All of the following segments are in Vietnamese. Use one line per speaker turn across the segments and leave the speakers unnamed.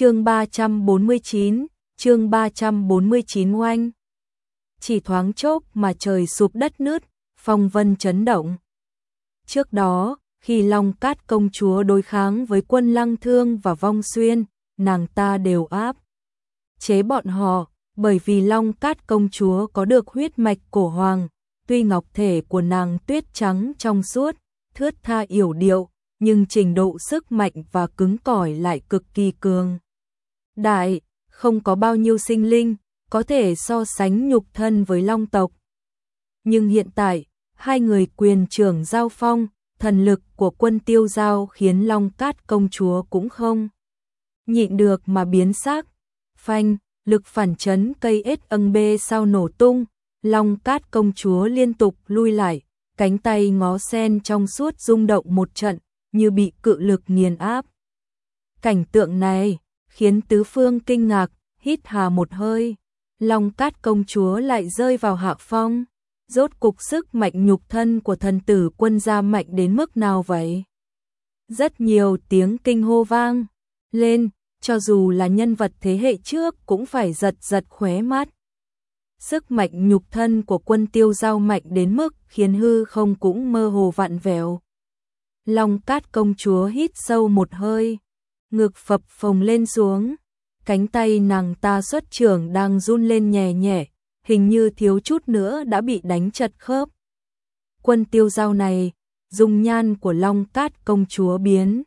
chương 349, chương 349 oanh. Chỉ thoáng chốc mà trời sụp đất nứt, phong vân chấn động. Trước đó, khi Long Cát công chúa đối kháng với quân Lăng Thương và Vong Xuyên, nàng ta đều áp chế bọn họ, bởi vì Long Cát công chúa có được huyết mạch cổ hoàng, tuy ngọc thể của nàng tuyết trắng trong suốt, thướt tha yểu điệu, nhưng trình độ sức mạnh và cứng cỏi lại cực kỳ cường. Đại, không có bao nhiêu sinh linh, có thể so sánh nhục thân với long tộc. Nhưng hiện tại, hai người quyền trưởng giao phong, thần lực của quân tiêu giao khiến long cát công chúa cũng không nhịn được mà biến sắc. Phanh, lực phản chấn cây ết âng bê sao nổ tung, long cát công chúa liên tục lui lại, cánh tay ngó sen trong suốt rung động một trận, như bị cự lực nghiền áp. Cảnh tượng này khiến tứ phương kinh ngạc, hít hà một hơi. Long cát công chúa lại rơi vào hạ phong. Rốt cục sức mạnh nhục thân của thần tử quân gia mạnh đến mức nào vậy? Rất nhiều tiếng kinh hô vang lên, cho dù là nhân vật thế hệ trước cũng phải giật giật khóe mắt. Sức mạnh nhục thân của quân tiêu giao mạnh đến mức khiến hư không cũng mơ hồ vặn vẹo. Long cát công chúa hít sâu một hơi, ngực phập phồng lên xuống, cánh tay nàng ta xuất trưởng đang run lên nhẹ nhẹ, hình như thiếu chút nữa đã bị đánh chật khớp. Quân tiêu giao này, dung nhan của Long Cát công chúa biến.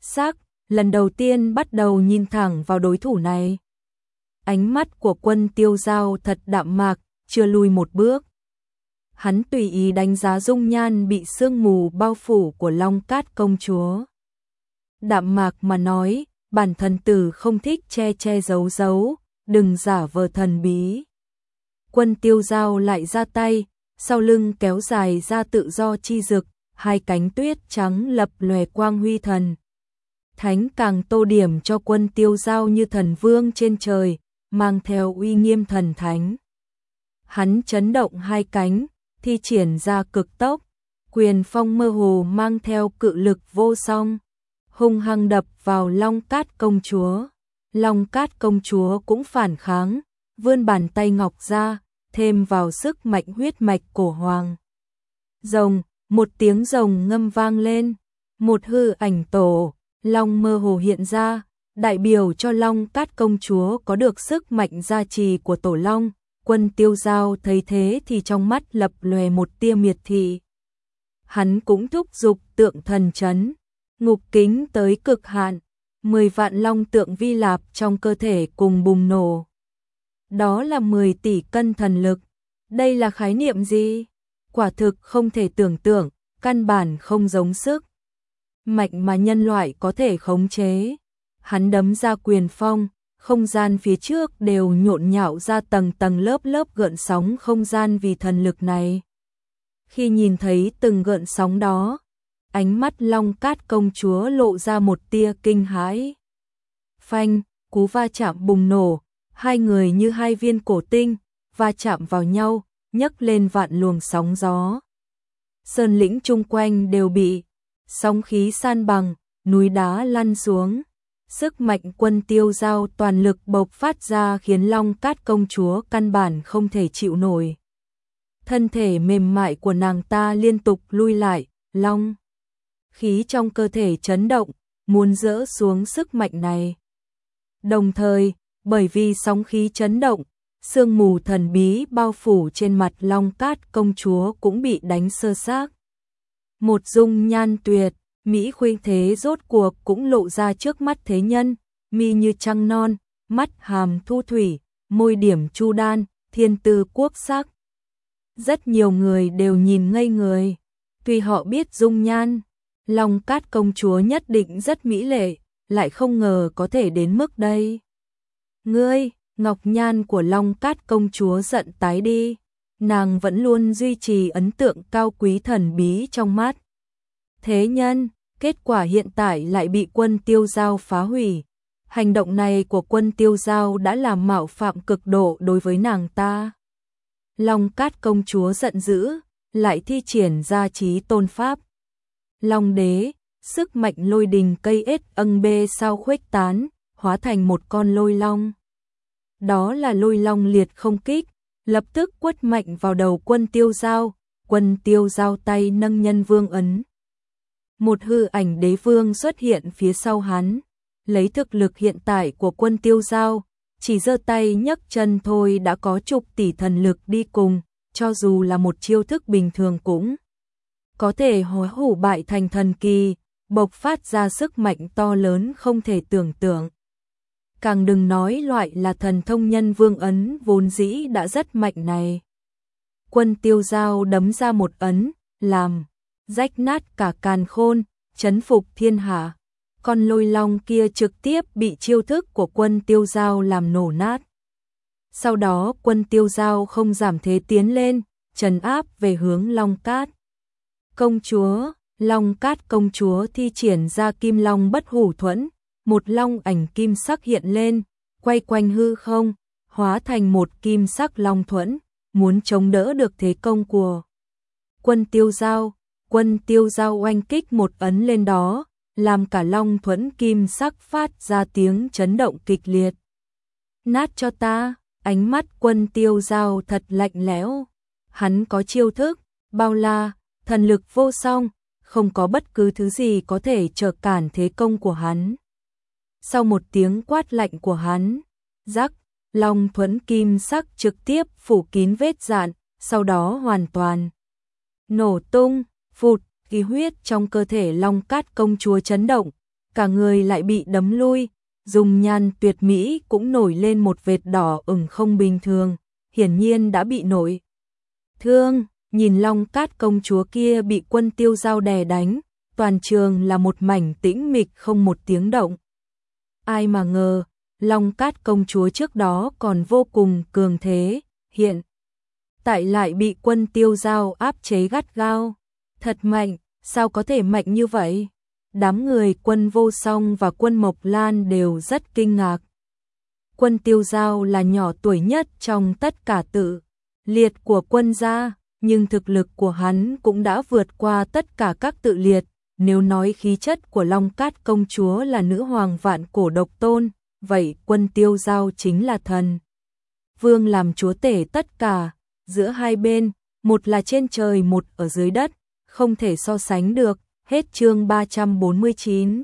Sắc, lần đầu tiên bắt đầu nhìn thẳng vào đối thủ này. Ánh mắt của quân tiêu giao thật đạm mạc, chưa lùi một bước. Hắn tùy ý đánh giá dung nhan bị sương mù bao phủ của Long Cát công chúa. Đạm mạc mà nói, bản thân tử không thích che che giấu giấu, đừng giả vờ thần bí. Quân tiêu giao lại ra tay, sau lưng kéo dài ra tự do chi dực, hai cánh tuyết trắng lập lòe quang huy thần. Thánh càng tô điểm cho quân tiêu giao như thần vương trên trời, mang theo uy nghiêm thần thánh. Hắn chấn động hai cánh, thi triển ra cực tốc, quyền phong mơ hồ mang theo cự lực vô song hung hăng đập vào Long Cát công chúa. Long Cát công chúa cũng phản kháng, vươn bàn tay ngọc ra, thêm vào sức mạnh huyết mạch cổ hoàng. Rồng, một tiếng rồng ngâm vang lên, một hư ảnh tổ, long mơ hồ hiện ra, đại biểu cho Long Cát công chúa có được sức mạnh gia trì của tổ long. Quân tiêu giao thấy thế thì trong mắt lập lòe một tia miệt thị. Hắn cũng thúc giục tượng thần chấn, ngục kính tới cực hạn, 10 vạn long tượng vi lạp trong cơ thể cùng bùng nổ. Đó là 10 tỷ cân thần lực. Đây là khái niệm gì? Quả thực không thể tưởng tượng, căn bản không giống sức. Mạnh mà nhân loại có thể khống chế. Hắn đấm ra quyền phong, không gian phía trước đều nhộn nhạo ra tầng tầng lớp lớp gợn sóng không gian vì thần lực này. Khi nhìn thấy từng gợn sóng đó, ánh mắt Long Cát công chúa lộ ra một tia kinh hãi. Phanh, cú va chạm bùng nổ, hai người như hai viên cổ tinh, va chạm vào nhau, nhấc lên vạn luồng sóng gió. Sơn lĩnh chung quanh đều bị sóng khí san bằng, núi đá lăn xuống. Sức mạnh quân tiêu giao toàn lực bộc phát ra khiến Long Cát công chúa căn bản không thể chịu nổi. Thân thể mềm mại của nàng ta liên tục lui lại, Long khí trong cơ thể chấn động, muốn dỡ xuống sức mạnh này. Đồng thời, bởi vì sóng khí chấn động, sương mù thần bí bao phủ trên mặt Long Cát công chúa cũng bị đánh sơ xác. Một dung nhan tuyệt, Mỹ khuyên thế rốt cuộc cũng lộ ra trước mắt thế nhân, mi như trăng non, mắt hàm thu thủy, môi điểm chu đan, thiên tư quốc sắc. Rất nhiều người đều nhìn ngây người, tuy họ biết dung nhan, Long Cát công chúa nhất định rất mỹ lệ, lại không ngờ có thể đến mức đây. Ngươi, Ngọc Nhan của Long Cát công chúa giận tái đi, nàng vẫn luôn duy trì ấn tượng cao quý thần bí trong mắt. Thế nhân, kết quả hiện tại lại bị quân tiêu giao phá hủy. Hành động này của quân tiêu giao đã làm mạo phạm cực độ đối với nàng ta. Long Cát công chúa giận dữ, lại thi triển ra trí tôn pháp, Long đế, sức mạnh lôi đình cây ết âng bê sao khuếch tán, hóa thành một con lôi long. Đó là lôi long liệt không kích, lập tức quất mạnh vào đầu quân tiêu giao, quân tiêu giao tay nâng nhân vương ấn. Một hư ảnh đế vương xuất hiện phía sau hắn, lấy thực lực hiện tại của quân tiêu giao, chỉ giơ tay nhấc chân thôi đã có chục tỷ thần lực đi cùng, cho dù là một chiêu thức bình thường cũng có thể hóa hủ bại thành thần kỳ, bộc phát ra sức mạnh to lớn không thể tưởng tượng. Càng đừng nói loại là thần thông nhân vương ấn vốn dĩ đã rất mạnh này. Quân tiêu giao đấm ra một ấn, làm, rách nát cả càn khôn, chấn phục thiên hạ. Con lôi long kia trực tiếp bị chiêu thức của quân tiêu giao làm nổ nát. Sau đó quân tiêu giao không giảm thế tiến lên, trần áp về hướng long cát. Công chúa, long cát công chúa thi triển ra kim long bất hủ thuẫn, một long ảnh kim sắc hiện lên, quay quanh hư không, hóa thành một kim sắc long thuẫn, muốn chống đỡ được thế công của quân tiêu giao. Quân tiêu giao oanh kích một ấn lên đó, làm cả long thuẫn kim sắc phát ra tiếng chấn động kịch liệt. Nát cho ta, ánh mắt quân tiêu giao thật lạnh lẽo. Hắn có chiêu thức, bao la, thần lực vô song, không có bất cứ thứ gì có thể trở cản thế công của hắn. Sau một tiếng quát lạnh của hắn, rắc, long thuẫn kim sắc trực tiếp phủ kín vết dạn, sau đó hoàn toàn nổ tung, phụt, khí huyết trong cơ thể long cát công chúa chấn động, cả người lại bị đấm lui, dùng nhan tuyệt mỹ cũng nổi lên một vệt đỏ ửng không bình thường, hiển nhiên đã bị nổi. Thương, nhìn long cát công chúa kia bị quân tiêu giao đè đánh, toàn trường là một mảnh tĩnh mịch không một tiếng động. Ai mà ngờ, long cát công chúa trước đó còn vô cùng cường thế, hiện tại lại bị quân tiêu giao áp chế gắt gao. Thật mạnh, sao có thể mạnh như vậy? Đám người quân vô song và quân Mộc Lan đều rất kinh ngạc. Quân tiêu giao là nhỏ tuổi nhất trong tất cả tự liệt của quân gia, nhưng thực lực của hắn cũng đã vượt qua tất cả các tự liệt. Nếu nói khí chất của Long Cát công chúa là nữ hoàng vạn cổ độc tôn, vậy quân tiêu giao chính là thần. Vương làm chúa tể tất cả, giữa hai bên, một là trên trời một ở dưới đất, không thể so sánh được, hết chương 349.